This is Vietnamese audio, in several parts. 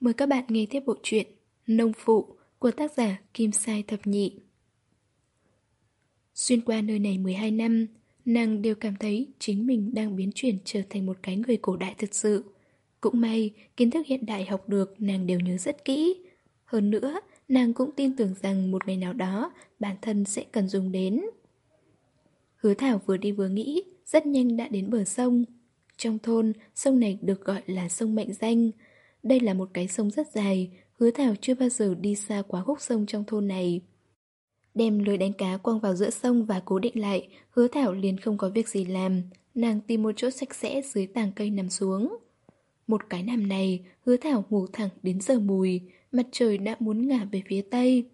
Mời các bạn nghe tiếp bộ truyện Nông Phụ của tác giả Kim Sai Thập Nhị. Xuyên qua nơi này 12 năm, nàng đều cảm thấy chính mình đang biến chuyển trở thành một cái người cổ đại thực sự. Cũng may, kiến thức hiện đại học được nàng đều nhớ rất kỹ. Hơn nữa, nàng cũng tin tưởng rằng một ngày nào đó bản thân sẽ cần dùng đến. Hứa Thảo vừa đi vừa nghĩ, rất nhanh đã đến bờ sông. Trong thôn, sông này được gọi là sông Mệnh Danh. Đây là một cái sông rất dài, hứa Thảo chưa bao giờ đi xa quá khúc sông trong thôn này. Đem lưới đánh cá quăng vào giữa sông và cố định lại, hứa Thảo liền không có việc gì làm. Nàng tìm một chỗ sạch sẽ dưới tàng cây nằm xuống. Một cái nằm này, hứa Thảo ngủ thẳng đến giờ mùi, mặt trời đã muốn ngả về phía tây.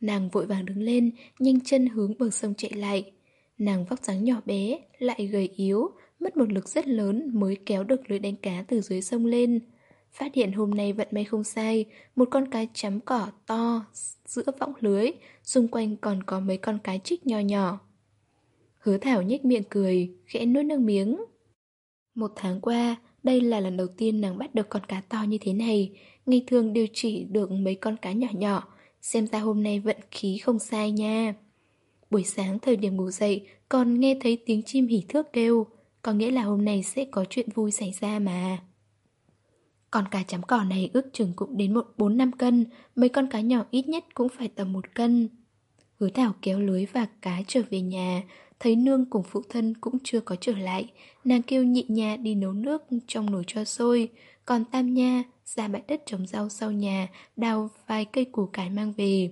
Nàng vội vàng đứng lên, nhanh chân hướng bờ sông chạy lại. Nàng vóc dáng nhỏ bé, lại gầy yếu, mất một lực rất lớn mới kéo được lưới đánh cá từ dưới sông lên. Phát hiện hôm nay vận may không sai, một con cá chấm cỏ to giữa võng lưới, xung quanh còn có mấy con cá trích nho nhỏ. Hứa Thảo nhếch miệng cười, khẽ nuốt nước miếng. Một tháng qua, đây là lần đầu tiên nàng bắt được con cá to như thế này, ngày thường đều chỉ được mấy con cá nhỏ nhỏ, xem ra hôm nay vận khí không sai nha. Buổi sáng thời điểm ngủ dậy còn nghe thấy tiếng chim hỉ thước kêu, có nghĩa là hôm nay sẽ có chuyện vui xảy ra mà. Con cá chấm cỏ này ước chừng cũng đến một bốn năm cân, mấy con cá nhỏ ít nhất cũng phải tầm một cân. Hứa thảo kéo lưới và cá trở về nhà, thấy nương cùng phụ thân cũng chưa có trở lại, nàng kêu nhị nha đi nấu nước trong nồi cho sôi, còn tam nha ra bãi đất trồng rau sau nhà, đào vài cây củ cải mang về.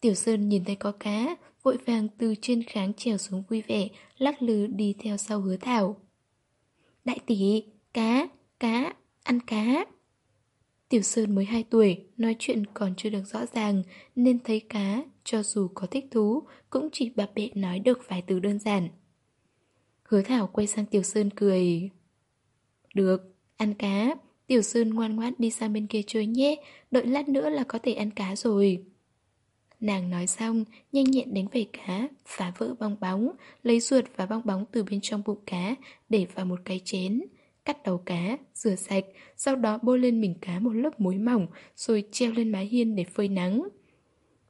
Tiểu Sơn nhìn thấy có cá, vội vàng từ trên kháng trèo xuống vui vẻ, lắc lư đi theo sau hứa thảo. Đại tỷ, cá, cá, ăn cá. Tiểu Sơn mới 2 tuổi, nói chuyện còn chưa được rõ ràng, nên thấy cá, cho dù có thích thú, cũng chỉ bập bẹ nói được vài từ đơn giản. Hứa Thảo quay sang Tiểu Sơn cười. Được, ăn cá. Tiểu Sơn ngoan ngoãn đi sang bên kia chơi nhé, đợi lát nữa là có thể ăn cá rồi. Nàng nói xong, nhanh nhẹn đánh về cá, phá vỡ bong bóng, lấy ruột và bong bóng từ bên trong bụng cá, để vào một cái chén. Cắt đầu cá, rửa sạch, sau đó bôi lên mình cá một lớp muối mỏng, rồi treo lên mái hiên để phơi nắng.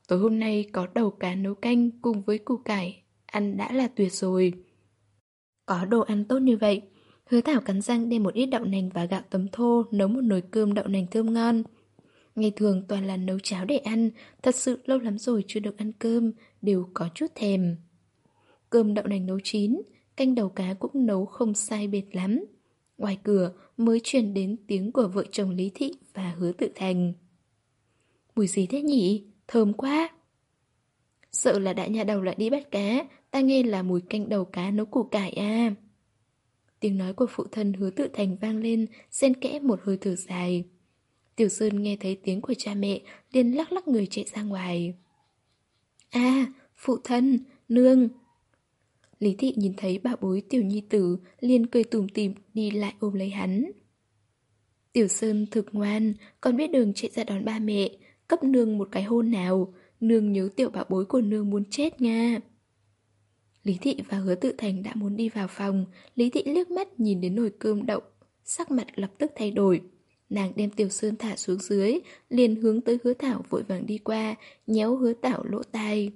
Tối hôm nay có đầu cá nấu canh cùng với củ cải, ăn đã là tuyệt rồi. Có đồ ăn tốt như vậy, hứa thảo cắn răng đem một ít đậu nành và gạo tấm thô nấu một nồi cơm đậu nành thơm ngon. Ngày thường toàn là nấu cháo để ăn, thật sự lâu lắm rồi chưa được ăn cơm, đều có chút thèm. Cơm đậu nành nấu chín, canh đầu cá cũng nấu không sai biệt lắm. Ngoài cửa mới truyền đến tiếng của vợ chồng Lý Thị và Hứa Tự Thành. Mùi gì thế nhỉ? Thơm quá! Sợ là đại nhà đầu lại đi bắt cá, ta nghe là mùi canh đầu cá nấu củ cải à. Tiếng nói của phụ thân Hứa Tự Thành vang lên, xen kẽ một hơi thở dài. Tiểu Sơn nghe thấy tiếng của cha mẹ, liền lắc lắc người chạy ra ngoài. À, phụ thân, nương. Lý thị nhìn thấy bà bối tiểu nhi tử, liền cười tủm tỉm đi lại ôm lấy hắn. Tiểu Sơn thực ngoan, còn biết đường chạy ra đón ba mẹ, cấp nương một cái hôn nào, nương nhớ tiểu bà bối của nương muốn chết nha. Lý thị và hứa tự thành đã muốn đi vào phòng, Lý thị liếc mắt nhìn đến nồi cơm đậu, sắc mặt lập tức thay đổi. Nàng đem Tiểu Sơn thả xuống dưới, liền hướng tới hứa thảo vội vàng đi qua, nhéo hứa thảo lỗ tai.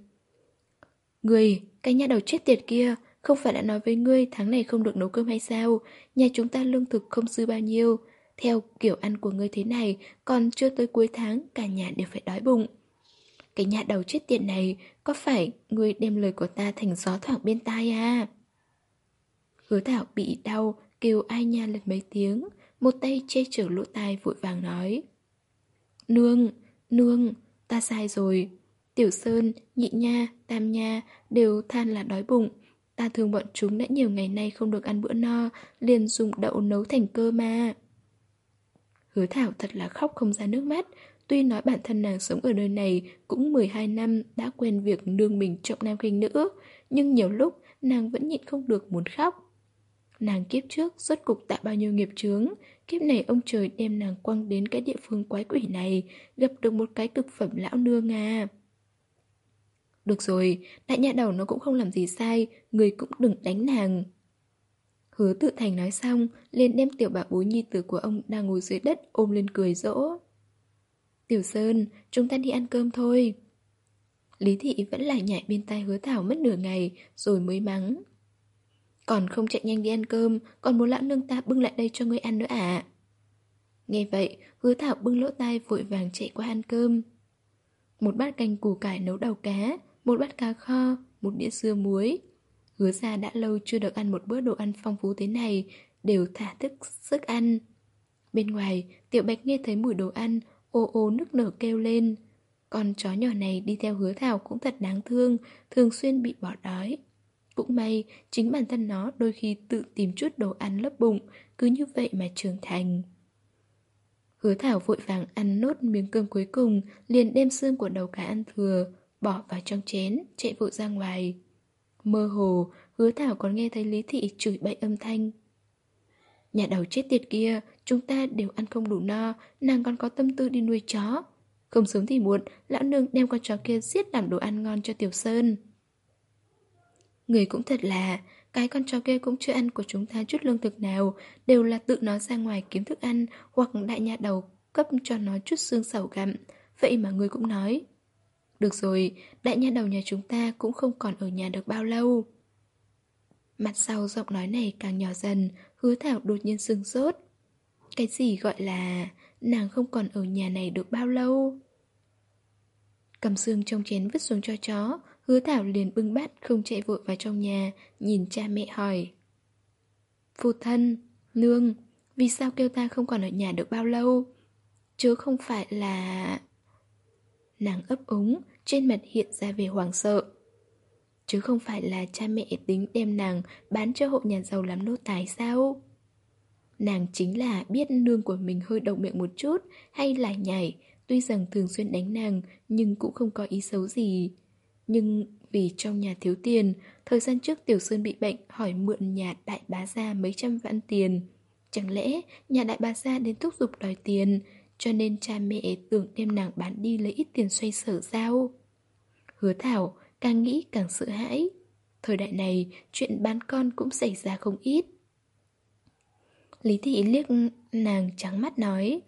Người, cái nhà đầu chết tiệt kia, không phải đã nói với ngươi tháng này không được nấu cơm hay sao? Nhà chúng ta lương thực không dư bao nhiêu. Theo kiểu ăn của ngươi thế này, còn chưa tới cuối tháng, cả nhà đều phải đói bụng. Cái nhà đầu chết tiệt này, có phải ngươi đem lời của ta thành gió thoảng bên tai à? Hứa thảo bị đau, kêu ai nha lên mấy tiếng. Một tay che chở lỗ tai vội vàng nói Nương, nương, ta sai rồi Tiểu Sơn, Nhị Nha, Tam Nha đều than là đói bụng. Ta thường bọn chúng đã nhiều ngày nay không được ăn bữa no Liền dùng đậu nấu thành cơ mà. Hứa Thảo thật là khóc không ra nước mắt. Tuy nói bản thân nàng sống ở nơi này cũng 12 năm đã quen việc nương mình trọng nam khinh nữ Nhưng nhiều lúc nàng vẫn nhịn không được muốn khóc. Nàng kiếp trước rốt cục tạo bao nhiêu nghiệp chướng Kiếp này ông trời đem nàng quăng đến cái địa phương quái quỷ này Gặp được một cái cực phẩm lão nương à. Được rồi, đại nhà đầu nó cũng không làm gì sai Người cũng đừng đánh nàng Hứa tự thành nói xong, liền đem tiểu bà bối nhi tử của ông đang ngồi dưới đất ôm lên cười rỗ Tiểu Sơn, chúng ta đi ăn cơm thôi. Lý thị vẫn lại nhại bên tai hứa thảo mất nửa ngày rồi mới mắng. Còn không chạy nhanh đi ăn cơm, còn muốn lão nương ta bưng lại đây cho ngươi ăn nữa à? Nghe vậy, hứa thảo bưng lỗ tai vội vàng chạy qua ăn cơm. Một bát canh củ cải nấu đầu cá, một bát cá kho, một đĩa dưa muối. Hứa ra đã lâu chưa được ăn một bữa đồ ăn phong phú thế này, đều thả thức sức ăn. Bên ngoài, Tiểu Bạch nghe thấy mùi đồ ăn, ô ô nức nở kêu lên. Con chó nhỏ này đi theo hứa thảo cũng thật đáng thương, thường xuyên bị bỏ đói. Cũng may, chính bản thân nó đôi khi tự tìm chút đồ ăn lấp bụng, cứ như vậy mà trưởng thành. Hứa thảo vội vàng ăn nốt miếng cơm cuối cùng, liền đem xương của đầu cá ăn thừa, bỏ vào trong chén, chạy vội ra ngoài. Mơ hồ, hứa thảo còn nghe thấy Lý Thị chửi bậy âm thanh. Nhà đầu chết tiệt kia, chúng ta đều ăn không đủ no, nàng còn có tâm tư đi nuôi chó. Không sớm thì muộn, lão nương đem con chó kia giết làm đồ ăn ngon cho Tiểu Sơn. Người cũng thật là, cái con chó kia cũng chưa ăn của chúng ta chút lương thực nào, đều là tự nó ra ngoài kiếm thức ăn hoặc đại nhà đầu cấp cho nó chút xương sầu gặm. Vậy mà người cũng nói. Được rồi, đại nha đầu nhà chúng ta cũng không còn ở nhà được bao lâu. Mặt sau giọng nói này càng nhỏ dần, hứa thảo đột nhiên sưng sốt. Cái gì gọi là nàng không còn ở nhà này được bao lâu? Cầm xương trong chén vứt xuống cho chó, hứa thảo liền bưng bát không chạy vội vào trong nhà, nhìn cha mẹ hỏi. Phụ thân, nương, vì sao kêu ta không còn ở nhà được bao lâu? Chứ không phải là... Nàng ấp úng, trên mặt hiện ra vẻ hoảng sợ. Chứ không phải là cha mẹ tính đem nàng bán cho hộ nhà giàu làm nô tài sao? Nàng chính là biết nương của mình hơi động miệng một chút hay là nhảy, tuy rằng thường xuyên đánh nàng nhưng cũng không có ý xấu gì. Nhưng vì trong nhà thiếu tiền, thời gian trước Tiểu Sơn bị bệnh hỏi mượn nhà đại bá gia mấy trăm vạn tiền. Chẳng lẽ nhà đại bá gia đến thúc giục đòi tiền, cho nên cha mẹ tưởng đem nàng bán đi lấy ít tiền xoay sở sao? Hứa Thảo càng nghĩ càng sợ hãi. Thời đại này, chuyện bán con cũng xảy ra không ít. Lý Thị liếc nàng trắng mắt nói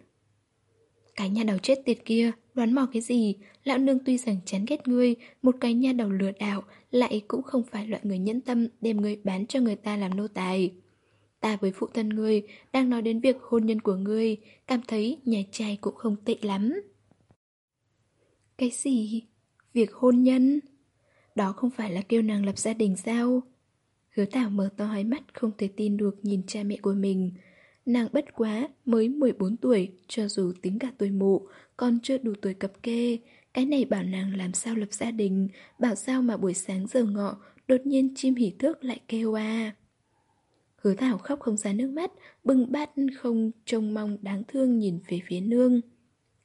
Cái nhà đầu chết tiệt kia, đoán mò cái gì Lão nương tuy rằng chán ghét ngươi Một cái nhà đầu lừa đảo Lại cũng không phải loại người nhẫn tâm Đem ngươi bán cho người ta làm nô tài Ta với phụ thân ngươi Đang nói đến việc hôn nhân của ngươi Cảm thấy nhà trai cũng không tệ lắm Cái gì? Việc hôn nhân? Đó không phải là kêu nàng lập gia đình sao? Hứa thảo mở to hai mắt không thể tin được nhìn cha mẹ của mình. Nàng bất quá, mới 14 tuổi, cho dù tính cả tuổi mụ, còn chưa đủ tuổi cập kê. Cái này bảo nàng làm sao lập gia đình, bảo sao mà buổi sáng giờ ngọ, đột nhiên chim hỉ thước lại kêu à. Hứa Thảo khóc không ra nước mắt, bưng bát không trông mong đáng thương nhìn về phía nương.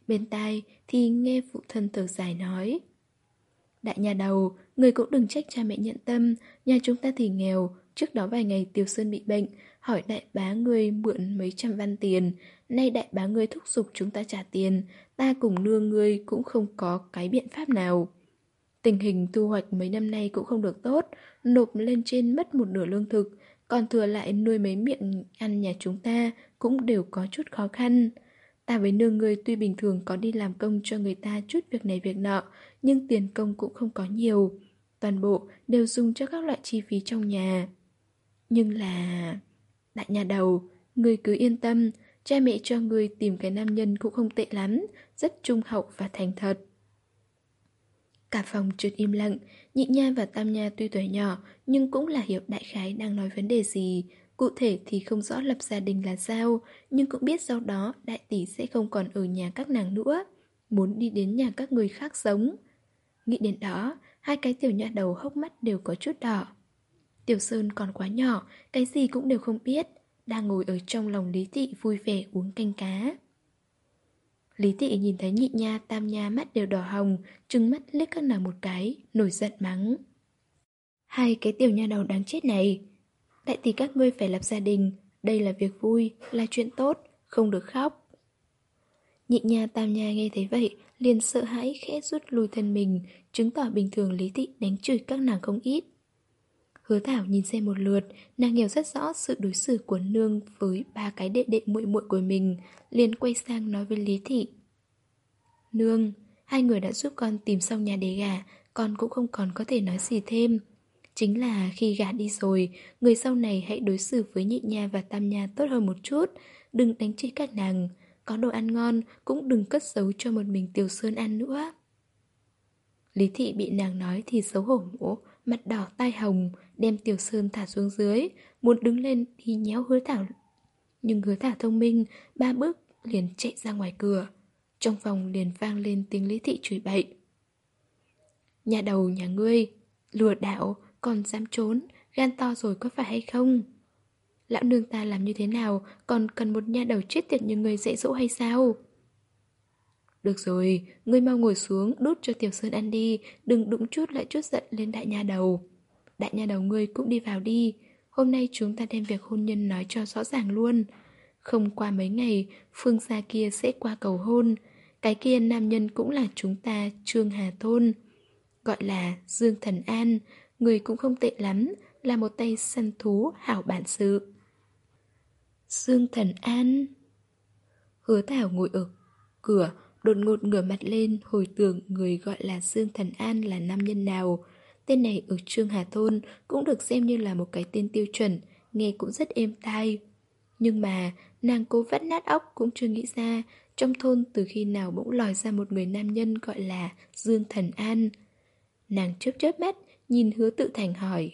Bên tai thì nghe phụ thân thở dài nói. Đại nhà đầu, người cũng đừng trách cha mẹ nhận tâm, nhà chúng ta thì nghèo, trước đó vài ngày Tiểu Sơn bị bệnh, hỏi đại bá người mượn mấy trăm văn tiền, nay đại bá người thúc giục chúng ta trả tiền, ta cùng nương người cũng không có cái biện pháp nào. Tình hình thu hoạch mấy năm nay cũng không được tốt, nộp lên trên mất một nửa lương thực, còn thừa lại nuôi mấy miệng ăn nhà chúng ta cũng đều có chút khó khăn. Ta với nương người tuy bình thường có đi làm công cho người ta chút việc này việc nọ, nhưng tiền công cũng không có nhiều. Toàn bộ đều dùng cho các loại chi phí trong nhà. Nhưng là... Đại nhà đầu, người cứ yên tâm, cha mẹ cho người tìm cái nam nhân cũng không tệ lắm, rất trung hậu và thành thật. Cả phòng trượt im lặng, nhị nha và tam nha tuy tuổi nhỏ nhưng cũng là hiểu đại khái đang nói vấn đề gì. Cụ thể thì không rõ lập gia đình là sao, nhưng cũng biết sau đó đại tỷ sẽ không còn ở nhà các nàng nữa, muốn đi đến nhà các người khác sống. Nghĩ đến đó, hai cái tiểu nha đầu hốc mắt đều có chút đỏ. Tiểu Sơn còn quá nhỏ, cái gì cũng đều không biết, đang ngồi ở trong lòng Lý Thị vui vẻ uống canh cá. Lý Thị nhìn thấy nhị nha tam nha mắt đều đỏ hồng, trừng mắt liếc các nàng một cái, nổi giận mắng. Hai cái tiểu nha đầu đáng chết này. Đại tỷ các ngươi phải lập gia đình, đây là việc vui, là chuyện tốt, không được khóc. Nhị nha tam nha nghe thấy vậy, liền sợ hãi khẽ rút lui thân mình, chứng tỏ bình thường Lý Thị đánh chửi các nàng không ít. Hứa Thảo nhìn xem một lượt, nàng hiểu rất rõ sự đối xử của nương với ba cái đệ đệ muội muội của mình, liền quay sang nói với Lý Thị. Nương, hai người đã giúp con tìm xong nhà để gả, con cũng không còn có thể nói gì thêm. Chính là khi gả đi rồi, người sau này hãy đối xử với nhị nha và tam nha tốt hơn một chút, đừng đánh chửi các nàng. Có đồ ăn ngon cũng đừng cất giấu cho một mình Tiểu Sơn ăn nữa. Lý Thị bị nàng nói thì xấu hổ mổ, mặt đỏ tai hồng, đem Tiểu Sơn thả xuống dưới, muốn đứng lên thì nhéo hứa thảo. Nhưng hứa thảo thông minh, ba bước liền chạy ra ngoài cửa. Trong phòng liền vang lên tiếng Lý Thị chửi bậy. Nhà đầu nhà ngươi, lừa đảo, còn dám trốn, gan to rồi có phải hay không? Lão nương ta làm như thế nào, còn cần một nhà đầu chết tiệt như ngươi dạy dỗ hay sao? Được rồi, ngươi mau ngồi xuống, đút cho Tiểu Sơn ăn đi, đừng đụng chút lại chút giận lên đại nha đầu. Đại nha đầu ngươi cũng đi vào đi, hôm nay chúng ta đem việc hôn nhân nói cho rõ ràng luôn. Không qua mấy ngày, phương gia kia sẽ qua cầu hôn, cái kia nam nhân cũng là chúng ta Trương Hà Thôn. Gọi là Dương Thần An, người cũng không tệ lắm, là một tay săn thú hảo bản sự. Dương Thần An Hứa Thảo ngồi ở cửa, đột ngột ngửa mặt lên hồi tưởng người gọi là Dương Thần An là nam nhân nào. Tên này ở Trương Hà Thôn cũng được xem như là một cái tên tiêu chuẩn, nghe cũng rất êm tai. Nhưng mà, nàng cố vắt nát óc cũng chưa nghĩ ra trong thôn từ khi nào bỗng lòi ra một người nam nhân gọi là Dương Thần An. Nàng chớp chớp mắt, nhìn hứa tự thành hỏi.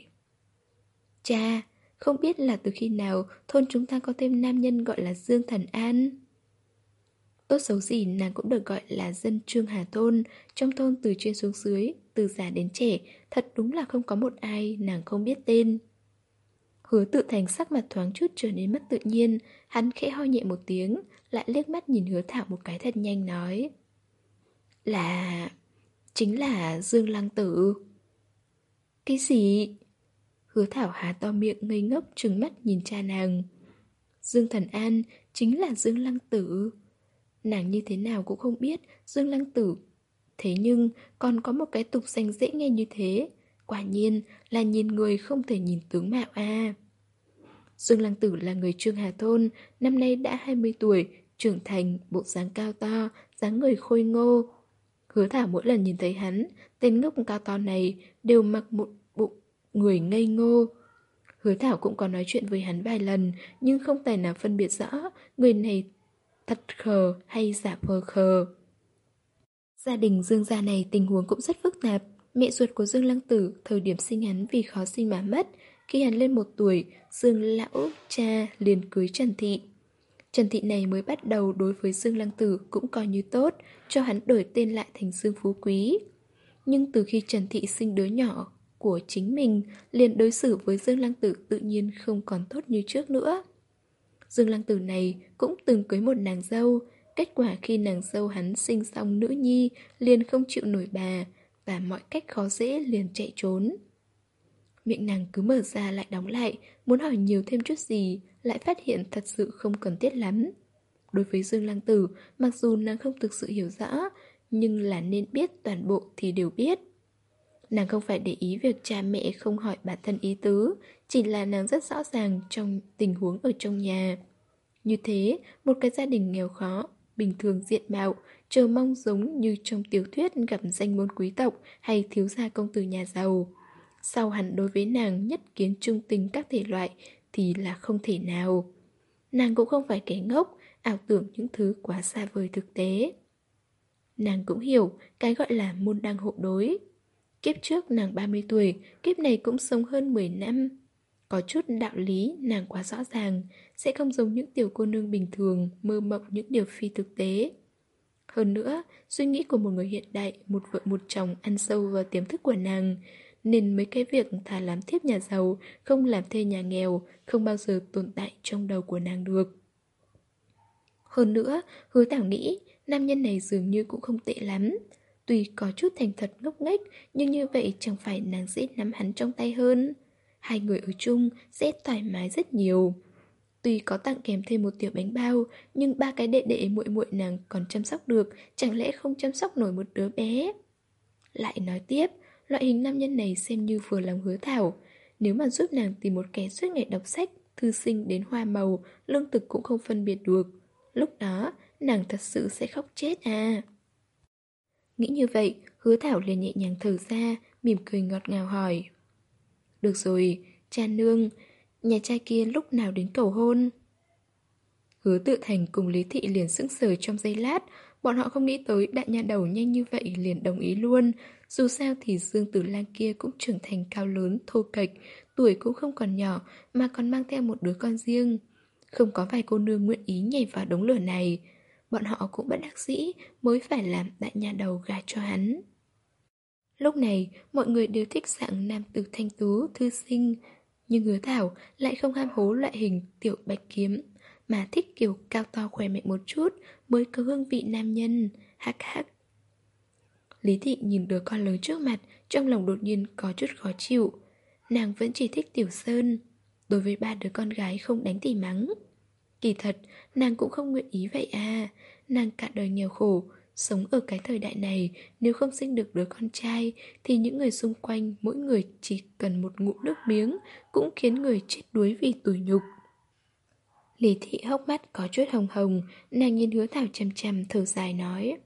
Cha, không biết là từ khi nào thôn chúng ta có thêm nam nhân gọi là Dương Thần An? Tốt xấu gì nàng cũng được gọi là dân Trương Hà Thôn, trong thôn từ trên xuống dưới, từ già đến trẻ, thật đúng là không có một ai nàng không biết tên. Hứa tự thành sắc mặt thoáng chút trở nên mất tự nhiên, hắn khẽ ho nhẹ một tiếng, lại liếc mắt nhìn hứa thảo một cái thật nhanh nói. Là... chính là Dương Lăng Tử. Cái gì? Hứa thảo há to miệng ngây ngốc trừng mắt nhìn cha nàng. Dương Thần An chính là Dương Lăng Tử. Nàng như thế nào cũng không biết Dương Lăng Tử. Thế nhưng còn có một cái tục danh dễ nghe như thế. Quả nhiên là nhìn người không thể nhìn tướng mạo a. Dương Lăng Tử là người Trương Hà Thôn, năm nay đã 20 tuổi, trưởng thành, bộ dáng cao to, dáng người khôi ngô. Hứa thả mỗi lần nhìn thấy hắn, tên ngốc cao to này đều mặc một bụng người ngây ngô. Hứa Thảo cũng có nói chuyện với hắn vài lần, nhưng không tài nào phân biệt rõ người này thật khờ hay giả vờ khờ. Gia đình Dương gia này tình huống cũng rất phức tạp. Mẹ ruột của Dương Lăng Tử thời điểm sinh hắn vì khó sinh mà mất. Khi hắn lên một tuổi, Dương lão cha liền cưới Trần Thị. Trần Thị này mới bắt đầu đối với Dương Lăng Tử cũng coi như tốt, cho hắn đổi tên lại thành Dương Phú Quý. Nhưng từ khi Trần Thị sinh đứa nhỏ của chính mình, liền đối xử với Dương Lăng Tử tự nhiên không còn tốt như trước nữa. Dương Lăng Tử này cũng từng cưới một nàng dâu, kết quả khi nàng dâu hắn sinh xong nữ nhi liền không chịu nổi bà, và mọi cách khó dễ liền chạy trốn. Miệng nàng cứ mở ra lại đóng lại, muốn hỏi nhiều thêm chút gì, lại phát hiện thật sự không cần thiết lắm. Đối với Dương Lăng Tử, mặc dù nàng không thực sự hiểu rõ, nhưng là nên biết toàn bộ thì đều biết. Nàng không phải để ý việc cha mẹ không hỏi bản thân ý tứ, chỉ là nàng rất rõ ràng trong tình huống ở trong nhà. Như thế, một cái gia đình nghèo khó, bình thường diện mạo, chờ mong giống như trong tiểu thuyết gặp danh môn quý tộc hay thiếu gia công tử nhà giàu. Sau hẳn đối với nàng nhất kiến trung tình các thể loại thì là không thể nào. Nàng cũng không phải kẻ ngốc, ảo tưởng những thứ quá xa vời thực tế. Nàng cũng hiểu cái gọi là môn đăng hộ đối. Kiếp trước nàng 30 tuổi, kiếp này cũng sống hơn 10 năm. Có chút đạo lý nàng quá rõ ràng, sẽ không giống những tiểu cô nương bình thường mơ mộng những điều phi thực tế. Hơn nữa, suy nghĩ của một người hiện đại, một vợ một chồng ăn sâu vào tiềm thức của nàng, nên mấy cái việc thà làm thiếp nhà giàu, không làm thuê nhà nghèo, không bao giờ tồn tại trong đầu của nàng được. Hơn nữa, hứa tảo nghĩ, nam nhân này dường như cũng không tệ lắm. Tuy có chút thành thật ngốc nghếch, nhưng như vậy chẳng phải nàng dễ nắm hắn trong tay hơn. Hai người ở chung sẽ thoải mái rất nhiều. Tuy có tặng kèm thêm một tiểu bánh bao, nhưng ba cái đệ đệ muội muội nàng còn chăm sóc được, chẳng lẽ không chăm sóc nổi một đứa bé? Lại nói tiếp, loại hình nam nhân này xem như vừa lòng hứa thảo. Nếu mà giúp nàng tìm một kẻ suốt ngày đọc sách, thư sinh đến hoa màu, lương thực cũng không phân biệt được. Lúc đó, nàng thật sự sẽ khóc chết à. Nghĩ như vậy, hứa thảo liền nhẹ nhàng thở ra, mỉm cười ngọt ngào hỏi. Được rồi, cha nương, nhà trai kia lúc nào đến cầu hôn? Hứa tự thành cùng Lý Thị liền sững sờ trong giây lát, bọn họ không nghĩ tới đại nhà đầu nhanh như vậy liền đồng ý luôn. Dù sao thì Dương Tử lan kia cũng trưởng thành cao lớn, thô kệch, tuổi cũng không còn nhỏ mà còn mang theo một đứa con riêng. Không có vài cô nương nguyện ý nhảy vào đống lửa này. Bọn họ cũng bất đắc dĩ mới phải làm đại nhà đầu gà cho hắn. Lúc này, mọi người đều thích dạng nam tử thanh tú, thư sinh. Nhưng hứa thảo lại không ham hố loại hình tiểu bạch kiếm, mà thích kiểu cao to khỏe mạnh một chút mới có hương vị nam nhân, hắc hắc. Lý thị nhìn đứa con lớn trước mặt, trong lòng đột nhiên có chút khó chịu. Nàng vẫn chỉ thích Tiểu Sơn. Đối với ba đứa con gái không đánh thì mắng. Kỳ thật, nàng cũng không nguyện ý vậy à. Nàng cả đời nghèo khổ, Sống ở cái thời đại này, nếu không sinh được đứa con trai, thì những người xung quanh mỗi người chỉ cần một ngụm nước miếng, cũng khiến người chết đuối vì tủi nhục. Lý thị hốc mắt có chút hồng hồng, nàng nhìn hứa thảo chầm chầm thở dài nói.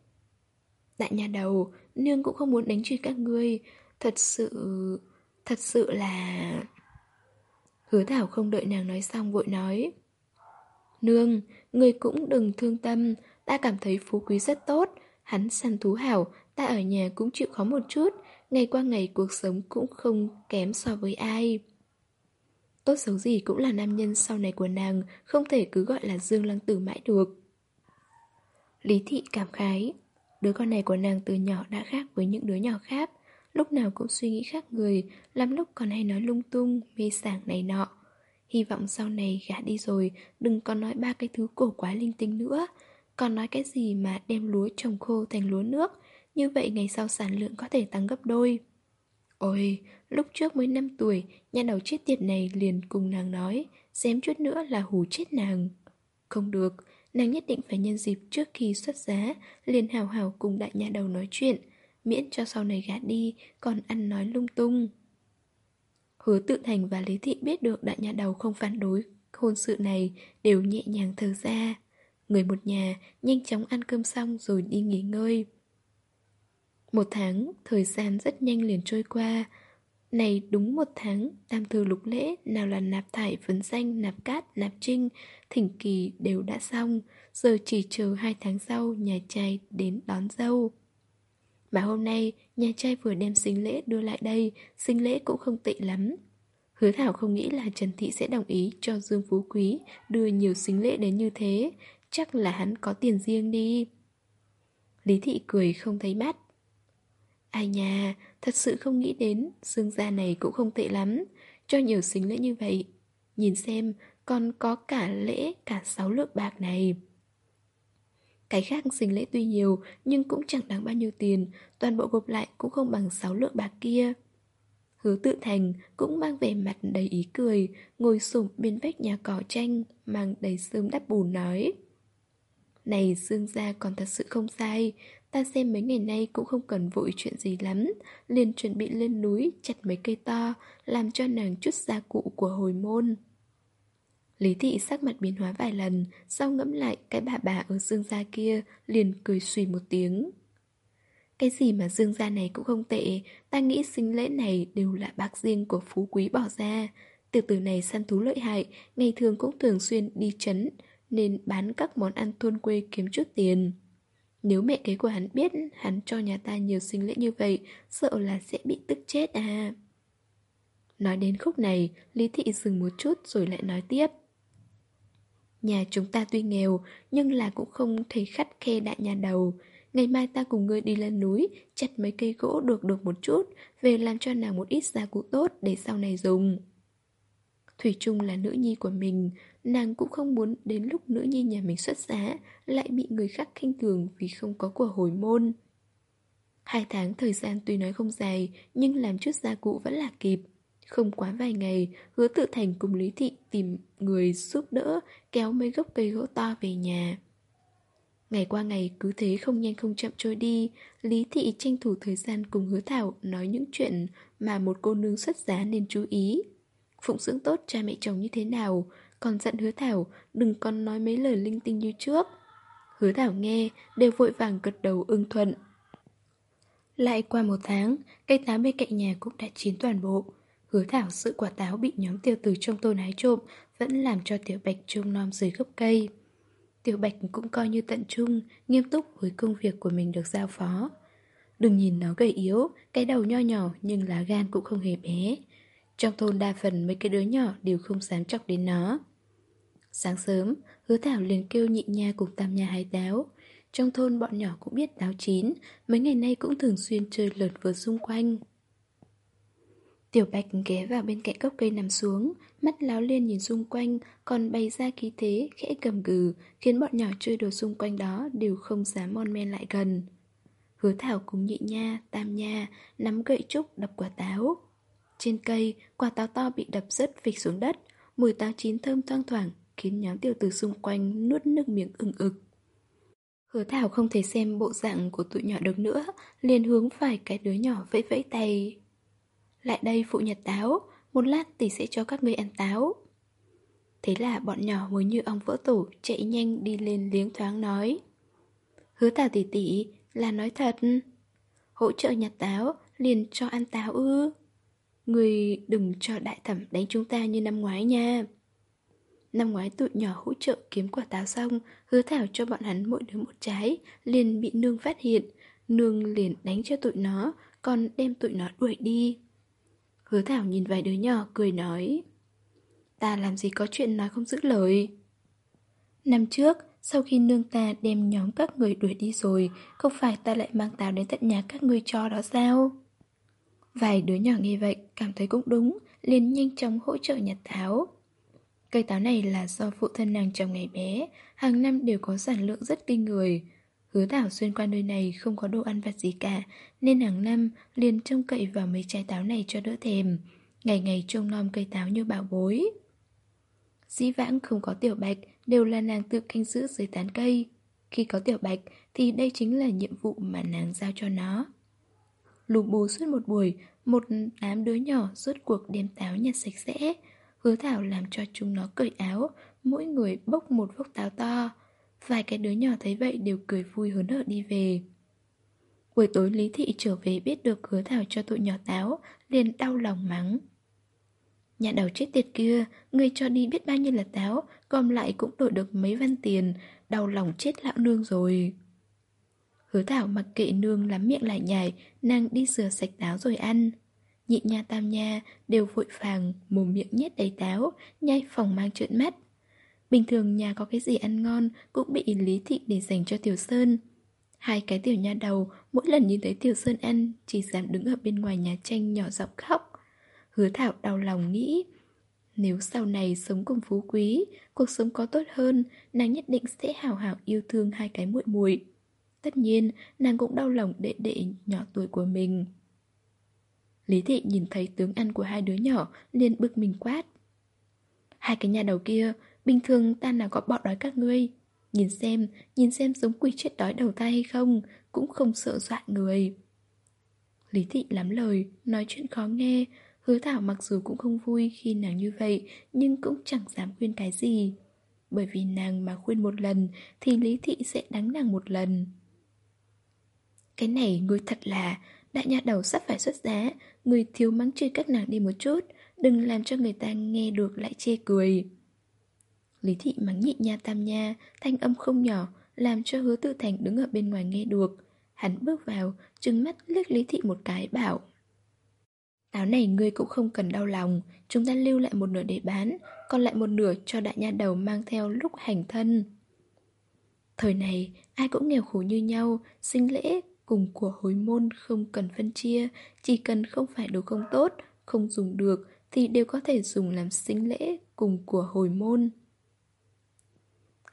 Đại nhà đầu, nương cũng không muốn đánh truy các ngươi, thật sự... thật sự là... Hứa thảo không đợi nàng nói xong vội nói. Nương, người cũng đừng thương tâm, ta cảm thấy phú quý rất tốt, Hắn săn thú hảo, ta ở nhà cũng chịu khó một chút, ngày qua ngày cuộc sống cũng không kém so với ai. Tốt xấu gì cũng là nam nhân sau này của nàng, không thể cứ gọi là Dương Lăng Tử mãi được. Lý Thị cảm khái, đứa con này của nàng từ nhỏ đã khác với những đứa nhỏ khác, lúc nào cũng suy nghĩ khác người, lắm lúc còn hay nói lung tung, mê sảng này nọ. Hy vọng sau này gả đi rồi, đừng còn nói ba cái thứ cổ quái linh tinh nữa, còn nói cái gì mà đem lúa trồng khô thành lúa nước Như vậy ngày sau sản lượng có thể tăng gấp đôi. Ôi, lúc trước mới 5 tuổi Nhà đầu chết tiệt này liền cùng nàng nói Xém chút nữa là hù chết nàng. Không được, nàng nhất định phải nhân dịp trước khi xuất giá Liền hào hào cùng đại nhà đầu nói chuyện. Miễn cho sau này gã đi Còn ăn nói lung tung. Hứa tự thành và Lý Thị biết được đại nhà đầu không phản đối hôn sự này đều nhẹ nhàng thở ra. Người một nhà nhanh chóng ăn cơm xong rồi đi nghỉ ngơi. Một tháng, thời gian rất nhanh liền trôi qua. Này đúng một tháng, tam thư lục lễ Nào là nạp thải, vấn danh, nạp cát, nạp trinh Thỉnh kỳ đều đã xong. Giờ chỉ chờ hai tháng sau nhà trai đến đón dâu. Mà hôm nay, nhà trai vừa đem sinh lễ đưa lại đây, Sinh lễ cũng không tệ lắm. Hứa Thảo không nghĩ là Trần Thị sẽ đồng ý cho Dương Phú Quý đưa nhiều sinh lễ đến như thế. Chắc là hắn có tiền riêng đi. Lý thị cười không thấy mắt. Ai nhà, Thật sự không nghĩ đến, Dương gia này cũng không tệ lắm. Cho nhiều sinh lễ như vậy, Nhìn xem còn có cả lễ Cả sáu lượng bạc này. Cái khác sinh lễ tuy nhiều, Nhưng cũng chẳng đáng bao nhiêu tiền. Toàn bộ gộp lại cũng không bằng sáu lượng bạc kia. Hứa tự thành cũng mang vẻ mặt đầy ý cười, Ngồi sụp bên vách nhà cỏ tranh, Mang đầy sơm đắp bù nói. Này Dương gia còn thật sự không sai. Ta xem mấy ngày nay cũng không cần vội chuyện gì lắm. Liền chuẩn bị lên núi Chặt mấy cây to, Làm cho nàng chút gia cụ của hồi môn. Lý thị sắc mặt biến hóa vài lần Sau ngẫm lại cái bà bà ở Dương gia kia Liền cười xùy một tiếng Cái gì mà Dương gia này cũng không tệ Ta nghĩ sinh lễ này đều là bạc riêng của phú quý bỏ ra Tiểu tử này săn thú lợi hại Ngày thường cũng thường xuyên đi chấn nên bán các món ăn thôn quê kiếm chút tiền. Nếu mẹ kế của hắn biết hắn cho nhà ta nhiều sinh lễ như vậy, sợ là sẽ bị tức chết à. Nói đến khúc này, Lý Thị dừng một chút rồi lại nói tiếp. Nhà chúng ta tuy nghèo, nhưng là cũng không thể khắt khe đại nhà đầu. Ngày mai ta cùng ngươi đi lên núi, chặt mấy cây gỗ được được một chút, về làm cho nàng một ít gia cụ tốt để sau này dùng. Thủy Trung là nữ nhi của mình, Nàng cũng không muốn đến lúc nữ nhi nhà mình xuất giá Lại bị người khác khinh thường vì không có của hồi môn Hai tháng thời gian tuy nói không dài Nhưng làm chút gia cụ vẫn là kịp không quá vài ngày Hứa tự thành cùng Lý Thị tìm người giúp đỡ Kéo mấy gốc cây gỗ to về nhà Ngày qua ngày cứ thế không nhanh không chậm trôi đi Lý Thị tranh thủ thời gian cùng hứa thảo Nói những chuyện mà một cô nương xuất giá nên chú ý phụng dưỡng tốt cha mẹ chồng như thế nào, còn dặn hứa Thảo đừng còn nói mấy lời linh tinh như trước. Hứa Thảo nghe, đều vội vàng gật đầu ưng thuận. Lại qua một tháng, cây táo bên cạnh nhà cũng đã chín toàn bộ. Hứa Thảo sự quả táo bị nhóm tiểu tử trong tôn hái trộm vẫn làm cho Tiểu Bạch trông nom dưới gốc cây. Tiểu Bạch cũng coi như tận trung, nghiêm túc với công việc của mình được giao phó. Đừng nhìn nó gầy yếu, cái đầu nho nhỏ nhưng lá gan cũng không hề bé. Trong thôn đa phần mấy cái đứa nhỏ đều không dám chọc đến nó. Sáng sớm, hứa thảo liền kêu nhị nha cùng tam nha hái táo. Trong thôn bọn nhỏ cũng biết táo chín, mấy ngày nay cũng thường xuyên chơi lượt vượt xung quanh. Tiểu Bạch ghé vào bên cạnh gốc cây nằm xuống, mắt láo liên nhìn xung quanh, còn bày ra khí thế, khẽ cầm gừ, khiến bọn nhỏ chơi đồ xung quanh đó đều không dám mon men lại gần. Hứa Thảo cùng nhị nha, tam nha, nắm gậy trúc đập quả táo. Trên cây, quả táo to bị đập rớt phịch xuống đất, mùi táo chín thơm thoang thoảng, khiến nhóm tiểu tử xung quanh nuốt nước miếng ừng ực. Hứa Thảo không thể xem bộ dạng của tụi nhỏ được nữa, liền hướng phải cái đứa nhỏ vẫy vẫy tay. Lại đây phụ nhật táo, một lát tỷ sẽ cho các ngươi ăn táo. Thế là bọn nhỏ mới như ong vỡ tổ chạy nhanh đi lên liếng thoáng nói. Hứa Thảo tỷ tỷ là nói thật. Hỗ trợ nhặt táo, liền cho ăn táo ư. Người đừng cho đại thẩm đánh chúng ta như năm ngoái nha. Năm ngoái tụi nhỏ hỗ trợ kiếm quả táo xong, hứa thảo cho bọn hắn mỗi đứa một trái, liền bị nương phát hiện. Nương liền đánh cho tụi nó, còn đem tụi nó đuổi đi. Hứa thảo nhìn vài đứa nhỏ cười nói Ta làm gì có chuyện nói không giữ lời Năm trước, sau khi nương ta đem nhóm các người đuổi đi rồi, không phải ta lại mang táo đến tận nhà các người cho đó sao? Vài đứa nhỏ nghe vậy, cảm thấy cũng đúng, liền nhanh chóng hỗ trợ nhặt táo. Cây táo này là do phụ thân nàng trồng ngày bé, hàng năm đều có sản lượng rất kinh người. Hứa Thảo xuyên qua nơi này không có đồ ăn vặt gì cả, nên hàng năm liền trông cậy vào mấy trái táo này cho đỡ thèm. Ngày ngày trông nom cây táo như bảo bối. Dĩ vãng không có tiểu bạch, đều là nàng tự canh giữ dưới tán cây. Khi có tiểu bạch thì đây chính là nhiệm vụ mà nàng giao cho nó. Lù bù suốt một buổi, một đám đứa nhỏ rốt cuộc đem táo nhặt sạch sẽ. Hứa Thảo làm cho chúng nó cởi áo, mỗi người bốc một vốc táo to. Vài cái đứa nhỏ thấy vậy đều cười vui hớn hở đi về. Buổi tối Lý Thị trở về biết được hứa Thảo cho tụi nhỏ táo, liền đau lòng mắng. Nhà đầu chết tiệt kia, người cho đi biết bao nhiêu là táo, gom lại cũng đổi được mấy văn tiền, đau lòng chết lão nương rồi. Hứa Thảo mặc kệ nương lắm miệng lại nhảy, nàng đi rửa sạch táo rồi ăn. Nhị nha tam nha đều vội vàng, mồm miệng nhét đầy táo, nhai phòng mang trợn mắt. Bình thường nhà có cái gì ăn ngon cũng bị Lý Thị để dành cho Tiểu Sơn. Hai cái tiểu nha đầu, mỗi lần nhìn thấy Tiểu Sơn ăn, chỉ dám đứng ở bên ngoài nhà tranh nhỏ giọng khóc. Hứa Thảo đau lòng nghĩ, Nếu sau này sống cùng phú quý, Cuộc sống có tốt hơn, Nàng nhất định sẽ hào hào yêu thương hai cái muội muội Tất nhiên, nàng cũng đau lòng đệ đệ nhỏ tuổi của mình Lý thị nhìn thấy tướng ăn của hai đứa nhỏ liền bực mình quát Hai cái nhà đầu kia Bình thường ta nào có bỏ đói các ngươi Nhìn xem, nhìn xem giống quỷ chết đói đầu ta hay không Cũng không sợ dọa người Lý thị lắm lời, nói chuyện khó nghe Hứa Thảo mặc dù cũng không vui khi nàng như vậy, nhưng cũng chẳng dám khuyên cái gì. Bởi vì nàng mà khuyên một lần, thì Lý Thị sẽ đánh nàng một lần. Cái này ngươi thật là, đại nhà đầu sắp phải xuất giá, người thiếu mắng chửi các nàng đi một chút, đừng làm cho người ta nghe được lại chê cười. Lý Thị mắng nhị nha tam nha, thanh âm không nhỏ, làm cho hứa tự thành đứng ở bên ngoài nghe được. Hắn bước vào, trừng mắt liếc Lý Thị một cái bảo Áo này ngươi cũng không cần đau lòng Chúng ta lưu lại một nửa để bán Còn lại một nửa cho đại nha đầu mang theo lúc hành thân Thời này ai cũng nghèo khổ như nhau Sinh lễ cùng của hối môn không cần phân chia Chỉ cần không phải đồ không tốt Không dùng được Thì đều có thể dùng làm sinh lễ cùng của hồi môn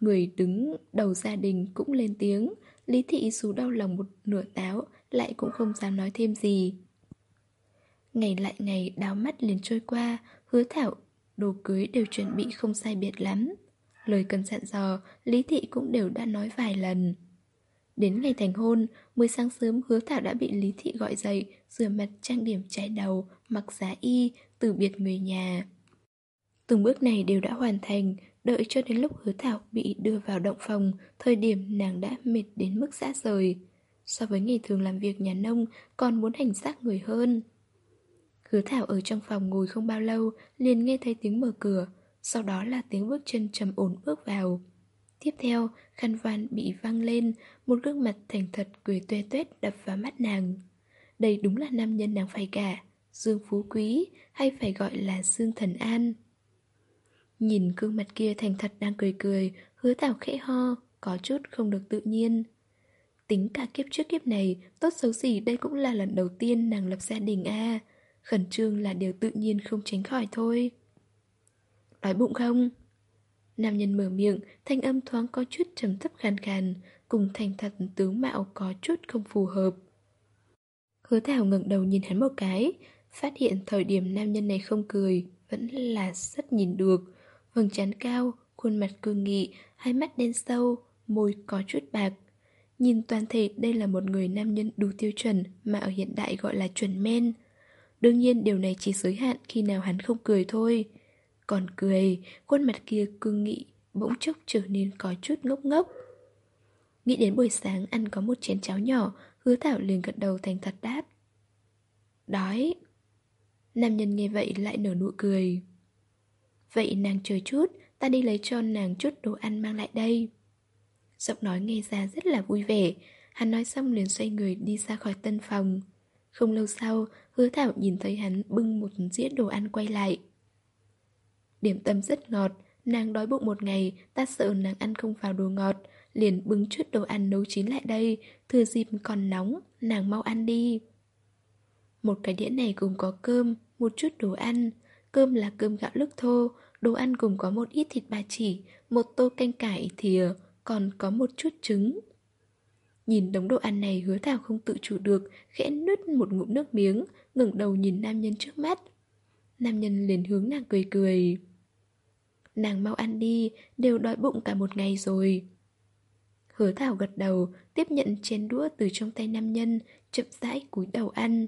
Người đứng đầu gia đình cũng lên tiếng. Lý thị dù đau lòng một nửa táo Lại cũng không dám nói thêm gì. Ngày lại ngày đào mắt liền trôi qua Hứa thảo Đồ cưới đều chuẩn bị không sai biệt lắm. Lời cần dặn dò Lý thị cũng đều đã nói vài lần. Đến ngày thành hôn Mới sáng sớm hứa thảo đã bị Lý thị gọi dậy Rửa mặt trang điểm trái đầu Mặc giá y Từ biệt người nhà. Từng bước này đều đã hoàn thành, đợi cho đến lúc hứa thảo bị đưa vào động phòng, thời điểm nàng đã mệt đến mức dã rời. So với ngày thường làm việc nhà nông, còn muốn hành xác người hơn. Hứa thảo ở trong phòng ngồi không bao lâu, liền nghe thấy tiếng mở cửa, sau đó là tiếng bước chân trầm ổn bước vào. Tiếp theo, khăn van bị văng lên, một gương mặt thành thật cười tuê tuét đập vào mắt nàng. Đây đúng là nam nhân nàng phải cả, Dương Phú Quý, hay phải gọi là Dương Thần An. Nhìn gương mặt kia thành thật đang cười cười, hứa tảo khẽ ho, có chút không được tự nhiên. Tính cả kiếp trước kiếp này, tốt xấu gì đây cũng là lần đầu tiên nàng lập gia đình a Khẩn trương là điều tự nhiên không tránh khỏi thôi. Đói bụng không? Nam nhân mở miệng, thanh âm thoáng có chút trầm thấp khàn khàn, cùng thành thật tướng mạo có chút không phù hợp. Hứa Thảo ngẩng đầu nhìn hắn một cái, phát hiện thời điểm nam nhân này không cười, vẫn là rất nhìn được. Vầng trán cao, khuôn mặt cương nghị, hai mắt đen sâu, môi có chút bạc. Nhìn toàn thể đây là một người nam nhân đủ tiêu chuẩn mà ở hiện đại gọi là chuẩn men. Đương nhiên điều này chỉ giới hạn khi nào hắn không cười thôi. Còn cười, khuôn mặt kia cương nghị, bỗng chốc trở nên có chút ngốc ngốc. Nghĩ đến buổi sáng ăn có một chén cháo nhỏ, hứa thảo liền gật đầu thành thật đáp. Đói. Nam nhân nghe vậy lại nở nụ cười. Vậy nàng chờ chút, ta đi lấy cho nàng chút đồ ăn mang lại đây. Giọng nói nghe ra rất là vui vẻ, hắn nói xong liền xoay người đi ra khỏi tân phòng. Không lâu sau, hứa thảo nhìn thấy hắn bưng một dĩa đồ ăn quay lại. Điểm tâm rất ngọt, nàng đói bụng một ngày, ta sợ nàng ăn không vào đồ ngọt, liền bưng chút đồ ăn nấu chín lại đây, thừa dịp còn nóng, nàng mau ăn đi. Một cái đĩa này gồm có cơm, một chút đồ ăn, cơm là cơm gạo lức thô, đồ ăn gồm có một ít thịt bà chỉ, một tô canh cải thìa, còn có một chút trứng. Nhìn đống đồ ăn này hứa thảo không tự chủ được, khẽ nứt một ngụm nước miếng, ngẩng đầu nhìn nam nhân trước mắt. Nam nhân liền hướng nàng cười cười. Nàng mau ăn đi, đều đói bụng cả một ngày rồi. Hứa thảo gật đầu, tiếp nhận chén đũa từ trong tay nam nhân, chậm rãi cúi đầu ăn.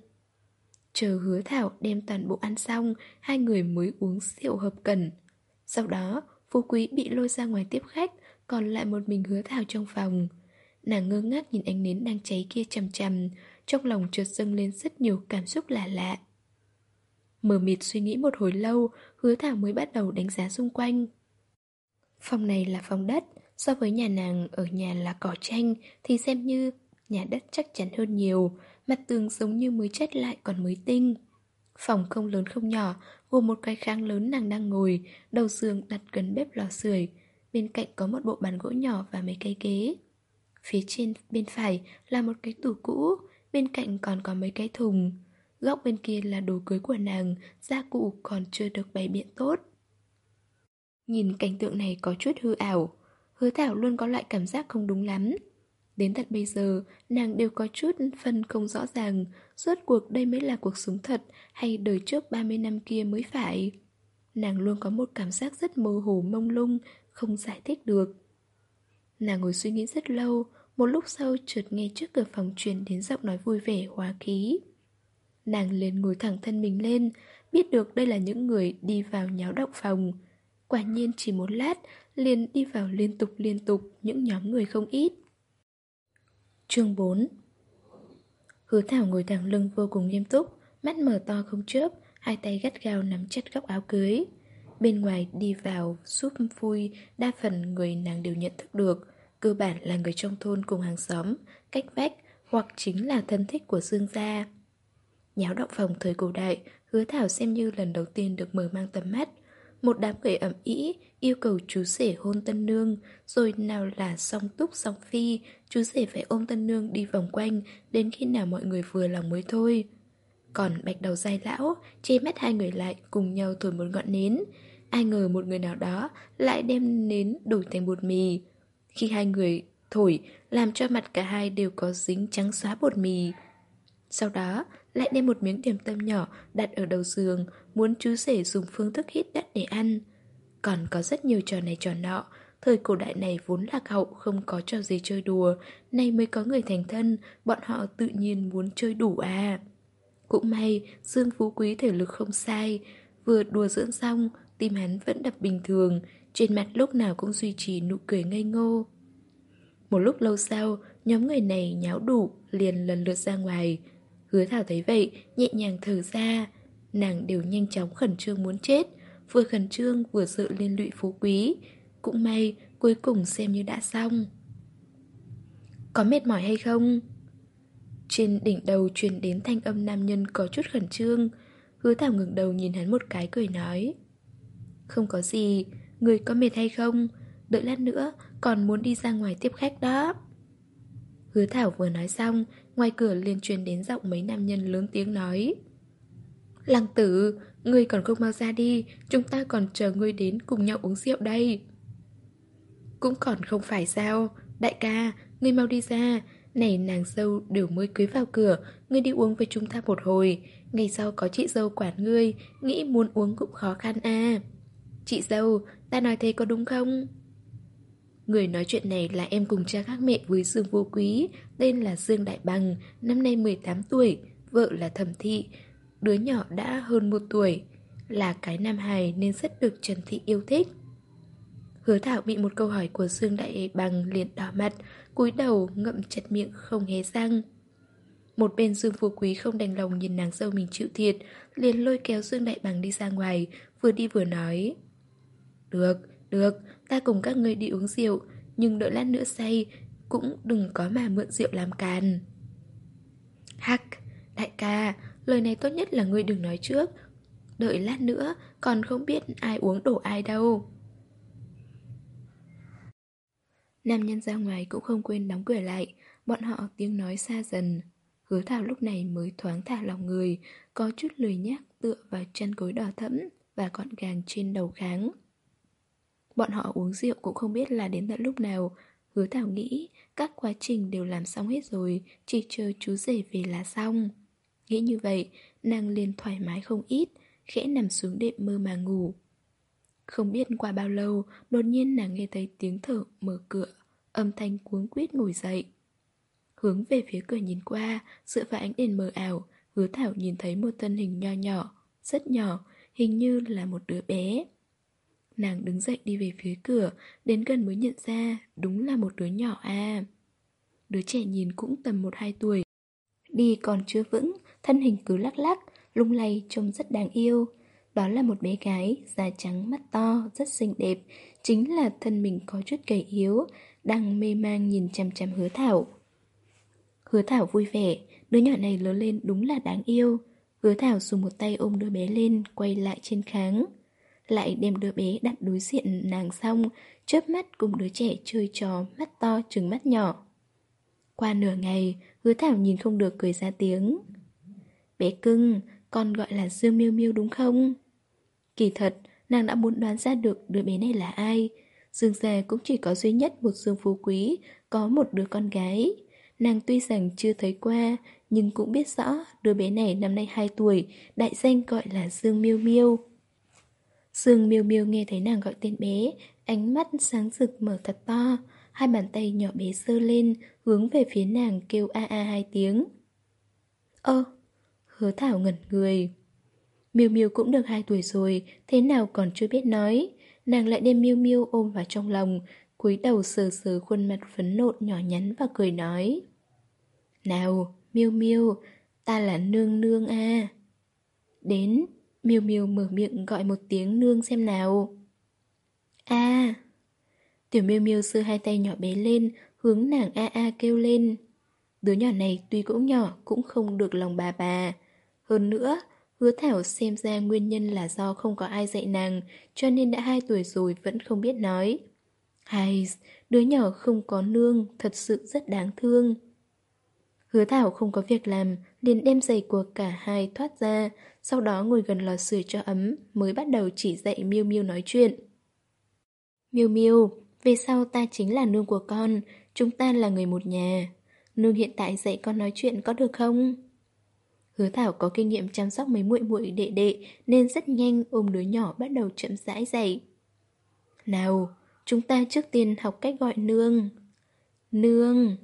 Chờ hứa thảo đem toàn bộ ăn xong, hai người mới uống rượu hợp cần. Sau đó, phú quý bị lôi ra ngoài tiếp khách, còn lại một mình hứa thảo trong phòng. Nàng ngơ ngác nhìn ánh nến đang cháy kia chầm chầm trong lòng chợt dâng lên rất nhiều cảm xúc lạ lạ. Mờ mịt suy nghĩ một hồi lâu, hứa thảo mới bắt đầu đánh giá xung quanh. Phòng này là phòng đất, so với nhà nàng ở nhà là cỏ tranh thì xem như nhà đất chắc chắn hơn nhiều, mặt tường giống như mới chất lại còn mới tinh. Phòng không lớn không nhỏ, gồm một cái kháng lớn nàng đang ngồi, đầu giường đặt gần bếp lò sưởi, bên cạnh có một bộ bàn gỗ nhỏ và mấy cây ghế. Phía trên bên phải là một cái tủ cũ, bên cạnh còn có mấy cái thùng. Góc bên kia là đồ cưới của nàng, gia cụ còn chưa được bày biện tốt. Nhìn cảnh tượng này có chút hư ảo, hứa thảo luôn có loại cảm giác không đúng lắm. Đến tận bây giờ, nàng đều có chút phân không rõ ràng, rốt cuộc đây mới là cuộc sống thật hay đời trước 30 năm kia mới phải. Nàng luôn có một cảm giác rất mơ hồ mông lung, không giải thích được. Nàng ngồi suy nghĩ rất lâu, một lúc sau chợt nghe trước cửa phòng truyền đến giọng nói vui vẻ hóa khí. Nàng liền ngồi thẳng thân mình lên, biết được đây là những người đi vào nháo động phòng. Quả nhiên chỉ một lát, liền đi vào liên tục liên tục những nhóm người không ít. Chương 4 Hứa Thảo ngồi thẳng lưng vô cùng nghiêm túc, mắt mở to không chớp, hai tay gắt gao nắm chặt góc áo cưới. Bên ngoài đi vào giúp vui, đa phần người nàng đều nhận thức được, cơ bản là người trong thôn cùng hàng xóm, cách vách hoặc chính là thân thích của Dương gia. Nháo động phòng thời cổ đại, hứa thảo xem như lần đầu tiên được mở mang tầm mắt. Một đám người ẩm ý yêu cầu chú rể hôn tân nương, rồi nào là song túc song phi, chú rể phải ôm tân nương đi vòng quanh đến khi nào mọi người vừa lòng mới thôi. Còn bạch đầu dai lão, che mắt hai người lại cùng nhau thổi một ngọn nến. Ai ngờ một người nào đó lại đem nến đổi thành bột mì. Khi hai người thổi, làm cho mặt cả hai đều có dính trắng xóa bột mì. Sau đó, lại đem một miếng điểm tâm nhỏ đặt ở đầu giường, muốn chú rể dùng phương thức hít đất để ăn. Còn có rất nhiều trò này trò nọ, thời cổ đại này vốn lạc hậu không có trò gì chơi đùa, nay mới có người thành thân, bọn họ tự nhiên muốn chơi đủ à. Cũng may, Dương Phú Quý thể lực không sai, vừa đùa dưỡng xong, tim hắn vẫn đập bình thường, trên mặt lúc nào cũng duy trì nụ cười ngây ngô. Một lúc lâu sau, nhóm người này nháo đủ, liền lần lượt ra ngoài. Hứa Thảo thấy vậy, nhẹ nhàng thở ra. Nàng đều nhanh chóng khẩn trương muốn chết, vừa khẩn trương vừa sợ liên lụy phú quý. Cũng may, cuối cùng xem như đã xong. Có mệt mỏi hay không? Trên đỉnh đầu truyền đến thanh âm nam nhân có chút khẩn trương. Hứa Thảo ngừng đầu nhìn hắn một cái cười nói. Không có gì, người có mệt hay không? Đợi lát nữa, còn muốn đi ra ngoài tiếp khách đó. Hứa Thảo vừa nói xong, ngoài cửa liền truyền đến giọng mấy nam nhân lớn tiếng nói. Lăng tử, ngươi còn không mau ra đi, chúng ta còn chờ ngươi đến cùng nhau uống rượu đây. Cũng còn không phải sao, đại ca, ngươi mau đi ra, này nàng dâu đều mới cưới vào cửa, ngươi đi uống với chúng ta một hồi, ngày sau có chị dâu quản ngươi, nghĩ muốn uống cũng khó khăn à. Chị dâu, ta nói thế có đúng không? Người nói chuyện này là em cùng cha khác mẹ với Dương Vô Quý, tên là Dương Đại Bằng, năm nay 18 tuổi, vợ là Thẩm Thị, đứa nhỏ đã hơn một tuổi, là cái nam hài nên rất được Trần Thị yêu thích. Hứa Thảo bị một câu hỏi của Dương Đại Bằng liền đỏ mặt, cúi đầu ngậm chặt miệng không hé răng. Một bên Dương Phú Quý không đành lòng nhìn nàng dâu mình chịu thiệt, liền lôi kéo Dương Đại Bằng đi ra ngoài, vừa đi vừa nói. Được, được, ta cùng các ngươi đi uống rượu, nhưng đợi lát nữa say, cũng đừng có mà mượn rượu làm càn. Hắc, đại ca, lời này tốt nhất là ngươi đừng nói trước. Đợi lát nữa, còn không biết ai uống đổ ai đâu. Nam nhân ra ngoài cũng không quên đóng cửa lại, bọn họ tiếng nói xa dần. Hứa thảo lúc này mới thoáng thả lòng người, có chút lười nhác tựa vào chân cối đỏ thẫm và gọn gàng trên đầu kháng. Bọn họ uống rượu cũng không biết là đến tận lúc nào. Hứa Thảo nghĩ các quá trình đều làm xong hết rồi, chỉ chờ chú rể về là xong. Nghĩ như vậy, nàng liền thoải mái không ít, khẽ nằm xuống đệm mơ mà ngủ. Không biết qua bao lâu, đột nhiên nàng nghe thấy tiếng thở mở cửa, âm thanh cuống quýt ngồi dậy. Hướng về phía cửa nhìn qua, dựa vào ánh đèn mờ ảo, hứa thảo nhìn thấy một thân hình nho nhỏ, rất nhỏ, hình như là một đứa bé. Nàng đứng dậy đi về phía cửa, đến gần mới nhận ra đúng là một đứa nhỏ à. Đứa trẻ nhìn cũng tầm 1-2 tuổi. Đi còn chưa vững, thân hình cứ lắc lắc, lung lay trông rất đáng yêu. Đó là một bé gái, da trắng mắt to, rất xinh đẹp, chính là thân mình có chút gầy yếu, đang mê mang nhìn chằm chằm hứa thảo. Hứa thảo vui vẻ, đứa nhỏ này lớn lên đúng là đáng yêu. Hứa thảo dùng một tay ôm đứa bé lên, quay lại trên kháng lại đem đứa bé đặt đối diện nàng xong, chớp mắt cùng đứa trẻ chơi trò mắt to trừng mắt nhỏ. Qua nửa ngày, hứa thảo nhìn không được cười ra tiếng. Bé cưng, con gọi là Dương Miêu Miêu đúng không? Kỳ thật, nàng đã muốn đoán ra được đứa bé này là ai. Dương già cũng chỉ có duy nhất một Dương Phú Quý, có một đứa con gái. Nàng tuy rằng chưa thấy qua, nhưng cũng biết rõ đứa bé này năm nay 2 tuổi, đại danh gọi là Dương Miêu Miêu. Dương miêu miêu nghe thấy nàng gọi tên bé, ánh mắt sáng rực mở thật to, hai bàn tay nhỏ bé sơ lên, hướng về phía nàng kêu a a hai tiếng. Ơ, hứa thảo ngẩn người. Miêu miêu cũng được hai tuổi rồi, thế nào còn chưa biết nói. Nàng lại đem miêu miêu ôm vào trong lòng, cúi đầu sờ sờ khuôn mặt phấn nộn nhỏ nhắn và cười nói. Nào, miêu miêu, ta là nương nương a. Đến, Miêu Miêu mở miệng gọi một tiếng nương xem nào. A. Tiểu Miêu Miêu sơ hai tay nhỏ bé lên, hướng nàng a a kêu lên. Đứa nhỏ này tuy cũng nhỏ cũng không được lòng bà bà. Hơn nữa, hứa thảo xem ra nguyên nhân là do không có ai dạy nàng, cho nên đã hai tuổi rồi vẫn không biết nói. Hay, đứa nhỏ không có nương, thật sự rất đáng thương. Hứa Thảo không có việc làm, liền đem giày của cả hai thoát ra, sau đó ngồi gần lò sưởi cho ấm, mới bắt đầu chỉ dạy Miêu Miêu nói chuyện. Miêu Miêu, về sau ta chính là nương của con, chúng ta là người một nhà. Nương hiện tại dạy con nói chuyện có được không? Hứa Thảo có kinh nghiệm chăm sóc mấy muội muội đệ đệ nên rất nhanh ôm đứa nhỏ bắt đầu chậm rãi dạy. Nào, chúng ta trước tiên học cách gọi nương. Nương.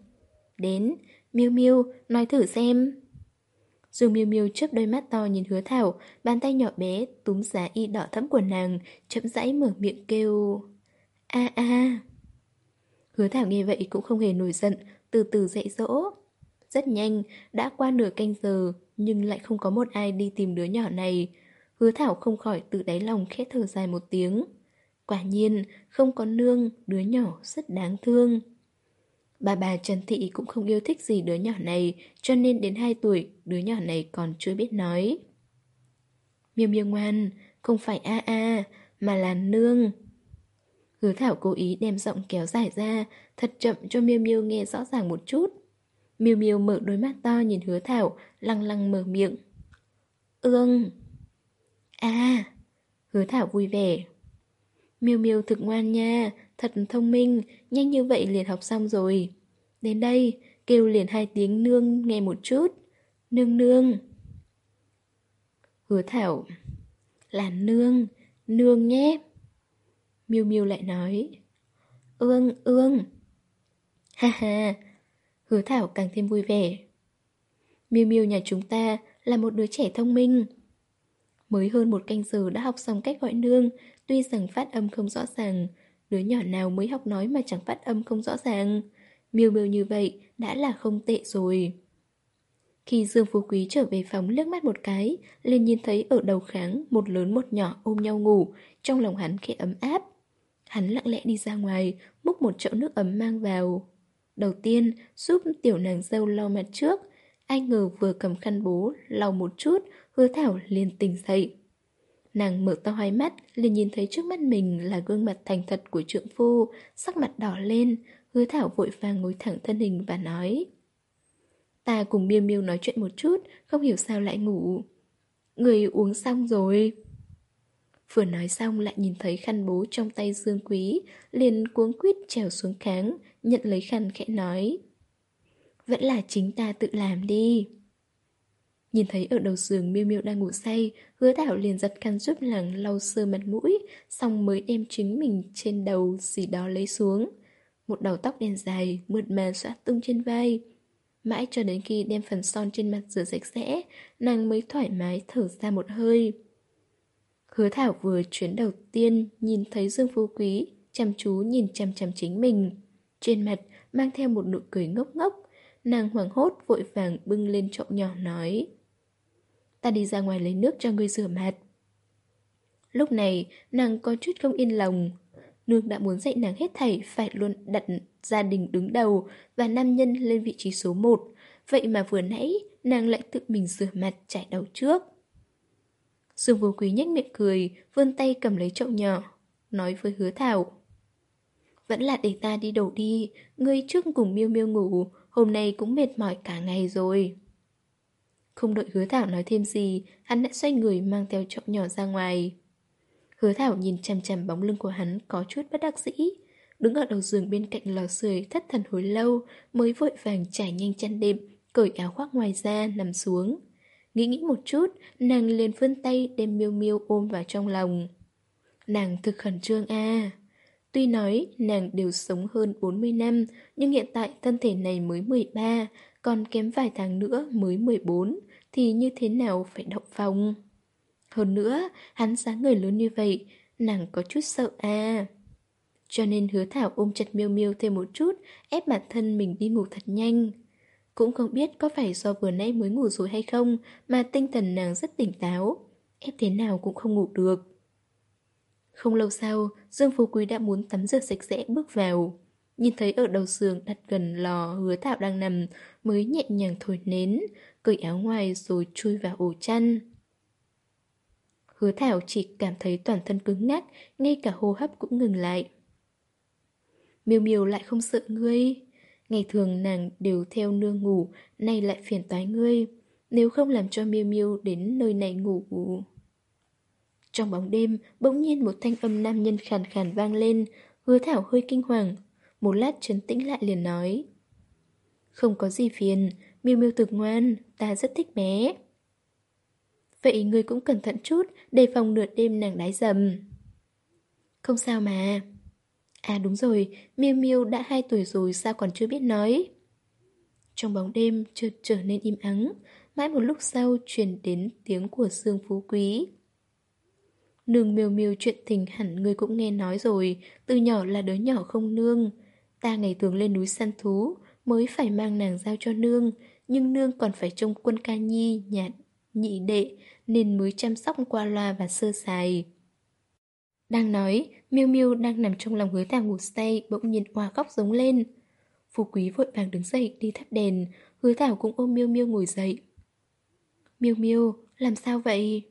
Đến, Miêu Miêu, nói thử xem. Dù miêu miêu chớp đôi mắt to nhìn hứa thảo, bàn tay nhỏ bé túm giá y đỏ thẫm của nàng, chậm rãi mở miệng kêu... A a. Hứa thảo nghe vậy cũng không hề nổi giận, từ từ dạy dỗ. Rất nhanh, đã qua nửa canh giờ, nhưng lại không có một ai đi tìm đứa nhỏ này. Hứa thảo không khỏi tự đáy lòng khẽ thở dài một tiếng. Quả nhiên, không có nương, đứa nhỏ rất đáng thương. Bà bà Trần Thị cũng không yêu thích gì đứa nhỏ này, cho nên đến 2 tuổi, đứa nhỏ này còn chưa biết nói. Miêu miêu ngoan, không phải a a, mà là nương. Hứa Thảo cố ý đem giọng kéo dài ra, thật chậm cho Miêu Miêu nghe rõ ràng một chút. Miêu Miêu mở đôi mắt to nhìn Hứa Thảo, lăng lăng mở miệng. Ương. À. Hứa Thảo vui vẻ. Miêu Miêu thực ngoan nha, thật thông minh, nhanh như vậy liền học xong rồi. Đến đây, kêu liền hai tiếng nương nghe một chút. Nương nương. Hứa Thảo. Là nương, nương nhé. Miêu Miêu lại nói Ương, ương Ha ha Hứa Thảo càng thêm vui vẻ. Miêu Miêu nhà chúng ta là một đứa trẻ thông minh. Mới hơn một canh giờ đã học xong cách gọi nương Tuy rằng phát âm không rõ ràng Đứa nhỏ nào mới học nói mà chẳng phát âm không rõ ràng. Miêu miêu như vậy đã là không tệ rồi. Khi Dương Phú Quý trở về phòng liếc mắt một cái liền nhìn thấy ở đầu kháng Một lớn một nhỏ ôm nhau ngủ Trong lòng hắn khẽ ấm áp. Hắn lặng lẽ đi ra ngoài, múc một chậu nước ấm mang vào. Đầu tiên, giúp tiểu nàng dâu lau mặt trước. Ai ngờ vừa cầm khăn bố, lau một chút, hứa thảo liền tỉnh dậy. Nàng mở to hai mắt, liền nhìn thấy trước mắt mình là gương mặt thành thật của trượng phu, sắc mặt đỏ lên, hứa thảo vội vàng ngồi thẳng thân hình và nói. Ta cùng miêu miêu nói chuyện một chút, không hiểu sao lại ngủ. Người uống xong rồi. Vừa nói xong lại nhìn thấy khăn bố trong tay Dương Quý, liền cuống quýt trèo xuống kháng, nhận lấy khăn khẽ nói. Vẫn là chính ta tự làm đi. Nhìn thấy ở đầu giường miêu miêu đang ngủ say, hứa thảo liền giật khăn giúp nàng lau sơ mặt mũi, xong mới đem chính mình trên đầu gì đó lấy xuống. Một đầu tóc đen dài, mượt mà xóa tung trên vai. Mãi cho đến khi đem phần son trên mặt rửa sạch sẽ, nàng mới thoải mái thở ra một hơi. Hứa Thảo vừa chuyến đầu tiên nhìn thấy Dương Phú Quý, chăm chú nhìn chăm chăm chính mình. Trên mặt mang theo một nụ cười ngốc ngốc, nàng hoảng hốt vội vàng bưng lên chậu nhỏ nói. Ta đi ra ngoài lấy nước cho ngươi rửa mặt. Lúc này, nàng có chút không yên lòng. Nương đã muốn dạy nàng hết thảy phải luôn đặt gia đình đứng đầu và nam nhân lên vị trí số 1. Vậy mà vừa nãy, nàng lại tự mình rửa mặt trải đầu trước. Dương vô quý nhếch miệng cười, vươn tay cầm lấy chậu nhỏ, nói với hứa thảo. Vẫn là để ta đi đổ đi, ngươi trước cùng miêu miêu ngủ, hôm nay cũng mệt mỏi cả ngày rồi. Không đợi hứa thảo nói thêm gì, hắn đã xoay người mang theo chậu nhỏ ra ngoài. Hứa thảo nhìn chằm chằm bóng lưng của hắn có chút bất đắc dĩ. Đứng ở đầu giường bên cạnh lò sưởi thất thần hồi lâu mới vội vàng trải nhanh chăn đệm, cởi áo khoác ngoài ra nằm xuống. Nghĩ nghĩ một chút, nàng liền vươn tay đem miêu miêu ôm vào trong lòng. Nàng thực khẩn trương a Tuy nói nàng đều sống hơn 40 năm, nhưng hiện tại thân thể này mới 13, còn kém vài tháng nữa mới 14, thì như thế nào phải động phòng? Hơn nữa, hắn dáng người lớn như vậy, nàng có chút sợ a Cho nên hứa thảo ôm chặt miêu miêu thêm một chút, ép bản thân mình đi ngủ thật nhanh. Cũng không biết có phải do vừa nãy mới ngủ rồi hay không Mà tinh thần nàng rất tỉnh táo. Ép thế nào cũng không ngủ được. Không lâu sau, Dương Phú Quý đã muốn tắm rửa sạch sẽ bước vào. Nhìn thấy ở đầu giường đặt gần lò hứa thảo đang nằm, Mới nhẹ nhàng thổi nến, Cởi áo ngoài rồi chui vào ổ chăn. Hứa thảo chỉ cảm thấy toàn thân cứng ngắc, Ngay cả hô hấp cũng ngừng lại. Miêu miêu lại không sợ ngươi. Ngày thường nàng đều theo nương ngủ, nay lại phiền toái ngươi. Nếu không làm cho miêu miêu đến nơi này ngủ. Trong bóng đêm, bỗng nhiên một thanh âm nam nhân khàn khàn vang lên, hứa thảo hơi kinh hoàng. Một lát trấn tĩnh lại liền nói. Không có gì phiền, miêu miêu thực ngoan, ta rất thích bé. Vậy ngươi cũng cẩn thận chút, đề phòng nửa đêm nàng đái dầm. Không sao mà. À đúng rồi, Miêu Miêu đã 2 tuổi rồi sao còn chưa biết nói. Trong bóng đêm chợt trở nên im ắng, mãi một lúc sau truyền đến tiếng của Dương Phú Quý. Nương miêu miêu chuyện tình hẳn người cũng nghe nói rồi, từ nhỏ là đứa nhỏ không nương. Ta ngày thường lên núi săn thú, mới phải mang nàng giao cho nương, nhưng nương còn phải trông quân ca nhi, nhà nhị đệ, nên mới chăm sóc qua loa và sơ sài. Đang nói, miêu miêu đang nằm trong lòng hứa tàng ngủ say, bỗng nhiên hoa khóc giống lên. Phú quý vội vàng đứng dậy đi thắp đèn, hứa thảo cũng ôm miêu miêu ngồi dậy. Miêu miêu, làm sao vậy?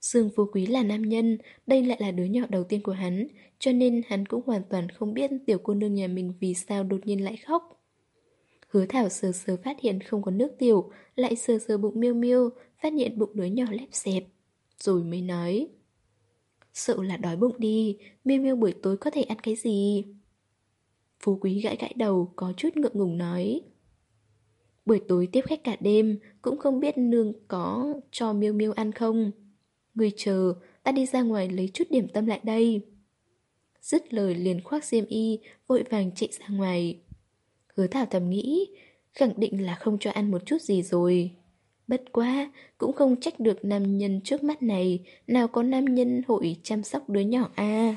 Dương Phú Quý là nam nhân, đây lại là đứa nhỏ đầu tiên của hắn, cho nên hắn cũng hoàn toàn không biết tiểu cô nương nhà mình vì sao đột nhiên lại khóc. Hứa Thảo sờ sờ phát hiện không có nước tiểu, lại sờ sờ bụng miêu miêu, phát hiện bụng đứa nhỏ lép xẹp. Rồi mới nói. Sợ là đói bụng đi, miêu miêu buổi tối có thể ăn cái gì? Phú Quý gãi gãi đầu, có chút ngượng ngùng nói. Buổi tối tiếp khách cả đêm, cũng không biết nương có cho miêu miêu ăn không. Người chờ, ta đi ra ngoài lấy chút điểm tâm lại đây. Dứt lời liền khoác xiêm y, vội vàng chạy ra ngoài. Hứa thảo thầm nghĩ, khẳng định là không cho ăn một chút gì rồi. Bất quá, cũng không trách được nam nhân trước mắt này, nào có nam nhân hội chăm sóc đứa nhỏ à.